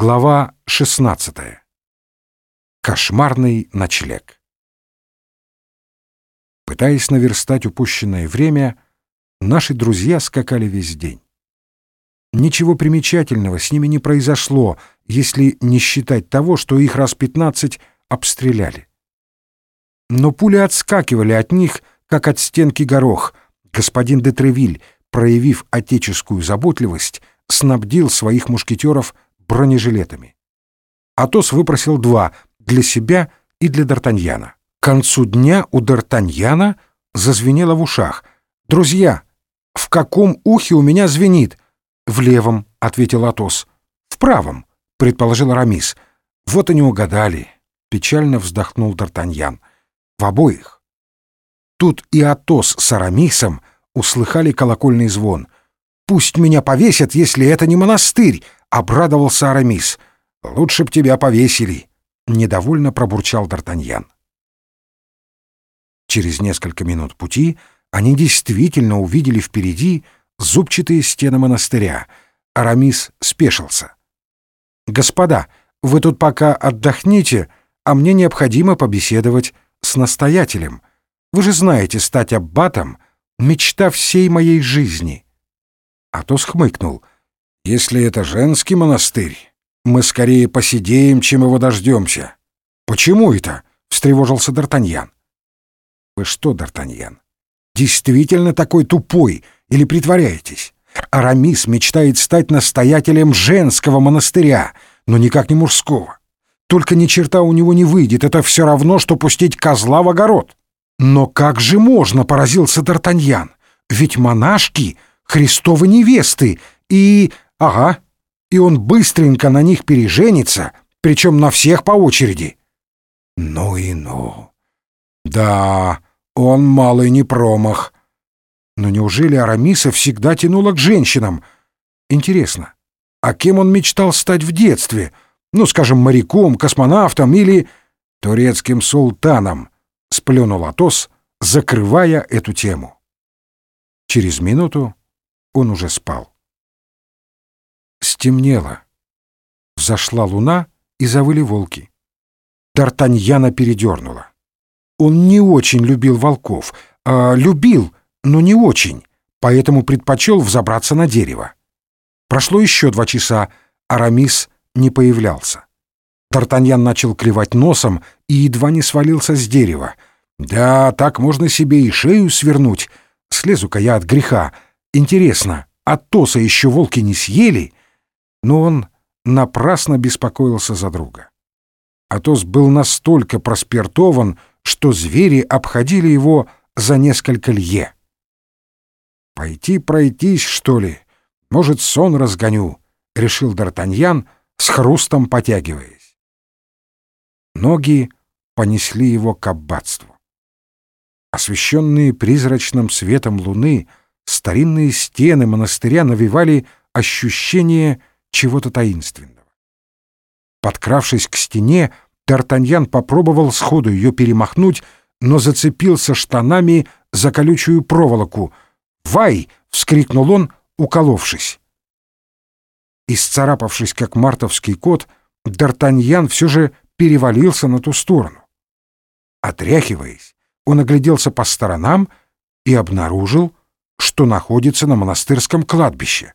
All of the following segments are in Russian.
Глава 16. Кошмарный ночлег. Пытаясь наверстать упущенное время, наши друзья скакали весь день. Ничего примечательного с ними не произошло, если не считать того, что их раз пятнадцать обстреляли. Но пули отскакивали от них, как от стенки горох. Господин де Тревиль, проявив отеческую заботливость, снабдил своих мушкетеров бронежилетами. Атос выпросил два для себя и для Д'Артаньяна. К концу дня у Д'Артаньяна зазвенело в ушах. «Друзья, в каком ухе у меня звенит?» «В левом», — ответил Атос. «В правом», — предположил Арамис. «Вот и не угадали», — печально вздохнул Д'Артаньян. «В обоих». Тут и Атос с Арамисом услыхали колокольный звон. «Пусть меня повесят, если это не монастырь!» — обрадовался Арамис. «Лучше б тебя повесили!» — недовольно пробурчал Д'Артаньян. Через несколько минут пути они действительно увидели впереди зубчатые стены монастыря. Арамис спешился. «Господа, вы тут пока отдохните, а мне необходимо побеседовать с настоятелем. Вы же знаете, стать аббатом — мечта всей моей жизни». Атос хмыкнул — если это женский монастырь, мы скорее посидеем, чем его дождемся. Почему это? встревожился Д'Артаньян. Вы что, Д'Артаньян, действительно такой тупой или притворяетесь? Арамис мечтает стать настоятелем женского монастыря, но никак не мужского. Только ни черта у него не выйдет, это все равно, что пустить козла в огород. Но как же можно, поразился Д'Артаньян, ведь монашки — Христовы невесты, и Ага. И он быстренько на них переженится, причем на всех по очереди. Ну и ну. Да, он малый не промах. Но неужели Арамиса всегда тянула к женщинам? Интересно, а кем он мечтал стать в детстве? Ну, скажем, моряком, космонавтом или турецким султаном? Сплюнул Атос, закрывая эту тему. Через минуту он уже спал. Стемнело. Взошла луна, и завыли волки. Д'Артаньяна передернула. Он не очень любил волков, а любил, но не очень, поэтому предпочел взобраться на дерево. Прошло еще два часа, Арамис не появлялся. Д'Артаньян начал клевать носом и едва не свалился с дерева. «Да, так можно себе и шею свернуть. Слезу-ка я от греха. Интересно, Атоса еще волки не съели?» но он напрасно беспокоился за друга. Атос был настолько проспиртован, что звери обходили его за несколько лье. «Пойти пройтись, что ли? Может, сон разгоню?» — решил Д'Артаньян, с хрустом потягиваясь. Ноги понесли его к аббатству. Освещенные призрачным светом луны, старинные стены монастыря навевали ощущение чего-то таинственного. Подкравшись к стене, Д'Артаньян попробовал сходу ее перемахнуть, но зацепился штанами за колючую проволоку. «Вай!» — вскрикнул он, уколовшись. Исцарапавшись, как мартовский кот, Д'Артаньян все же перевалился на ту сторону. Отряхиваясь, он огляделся по сторонам и обнаружил, что находится на монастырском кладбище.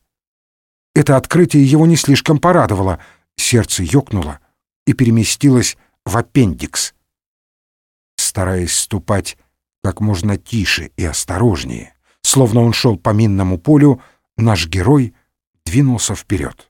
Это открытие его не слишком порадовало. Сердце ёкнуло и переместилось в аппендикс. Стараясь ступать как можно тише и осторожнее, словно он шел по минному полю, наш герой двинулся вперед.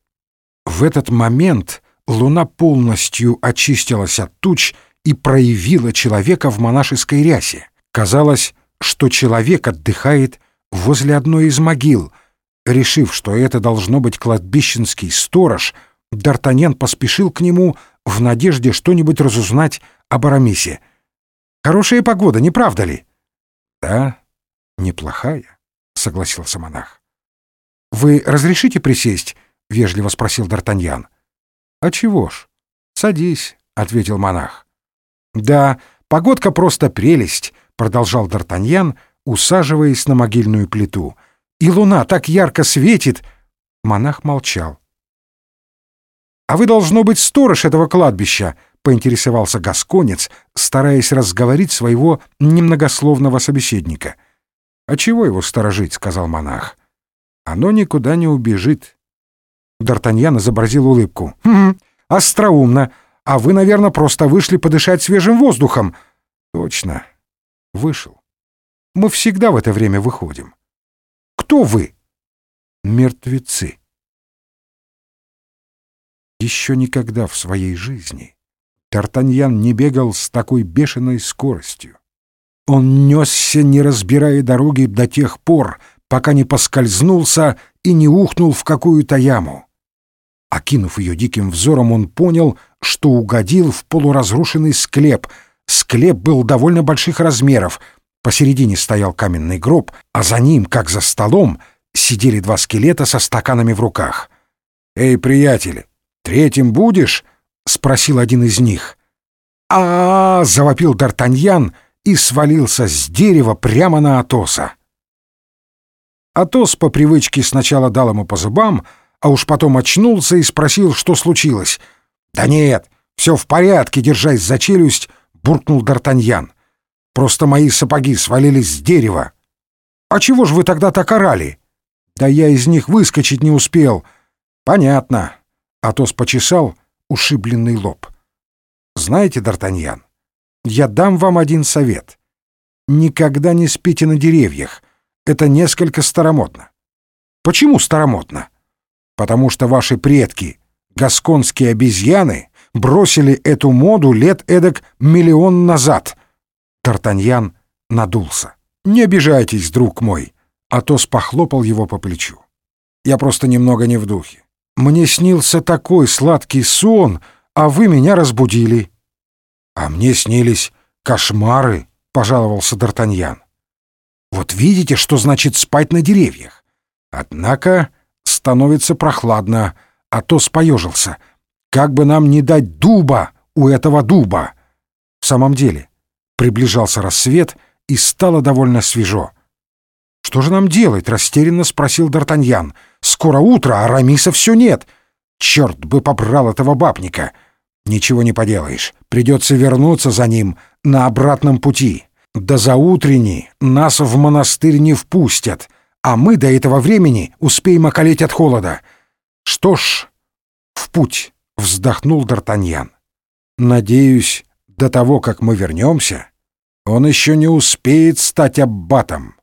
В этот момент луна полностью очистилась от туч и проявила человека в монашеской рясе. Казалось, что человек отдыхает возле одной из могил — Решив, что это должно быть кладбищенский сторож, Д'Артаньян поспешил к нему в надежде что-нибудь разузнать об Арамисе. «Хорошая погода, не правда ли?» «Да, неплохая», — согласился монах. «Вы разрешите присесть?» — вежливо спросил Д'Артаньян. «А чего ж? Садись», — ответил монах. «Да, погодка просто прелесть», — продолжал Д'Артаньян, усаживаясь на могильную плиту — и луна так ярко светит!» Монах молчал. «А вы, должно быть, сторож этого кладбища», — поинтересовался Гасконец, стараясь разговорить своего немногословного собеседника. «А чего его сторожить?» — сказал монах. «Оно никуда не убежит». Д'Артаньян изобразил улыбку. «Хм, остроумно. А вы, наверное, просто вышли подышать свежим воздухом». «Точно. Вышел. Мы всегда в это время выходим». «Кто вы?» «Мертвецы». Еще никогда в своей жизни Тартаньян не бегал с такой бешеной скоростью. Он несся, не разбирая дороги до тех пор, пока не поскользнулся и не ухнул в какую-то яму. Окинув ее диким взором, он понял, что угодил в полуразрушенный склеп. Склеп был довольно больших размеров. Посередине стоял каменный гроб, а за ним, как за столом, сидели два скелета со стаканами в руках. «Эй, приятели, «Третьим будешь?» — спросил один из них. а, -а, -а завопил Д'Артаньян и свалился с дерева прямо на Атоса. Атос по привычке сначала дал ему по зубам, а уж потом очнулся и спросил, что случилось. «Да нет, все в порядке, держась за челюсть», — буркнул Д'Артаньян. «Просто мои сапоги свалились с дерева». «А чего же вы тогда так орали?» «Да я из них выскочить не успел». «Понятно. Атос почесал ушибленный лоб. «Знаете, Д'Артаньян, я дам вам один совет. Никогда не спите на деревьях. Это несколько старомодно». «Почему старомодно?» «Потому что ваши предки, гасконские обезьяны, бросили эту моду лет эдак миллион назад». Д'Артаньян надулся. «Не обижайтесь, друг мой», — Атос похлопал его по плечу. «Я просто немного не в духе. Мне снился такой сладкий сон, а вы меня разбудили». «А мне снились кошмары», — пожаловался Д'Артаньян. «Вот видите, что значит спать на деревьях? Однако становится прохладно, а то споежился. Как бы нам не дать дуба у этого дуба?» В самом деле, приближался рассвет, и стало довольно свежо. «Что же нам делать?» — растерянно спросил Д'Артаньян. «Скоро утро, а Рамиса все нет. Черт бы побрал этого бабника!» «Ничего не поделаешь. Придется вернуться за ним на обратном пути. До заутренни нас в монастырь не впустят, а мы до этого времени успеем околеть от холода. Что ж, в путь!» — вздохнул Д'Артаньян. «Надеюсь, до того, как мы вернемся, он еще не успеет стать аббатом».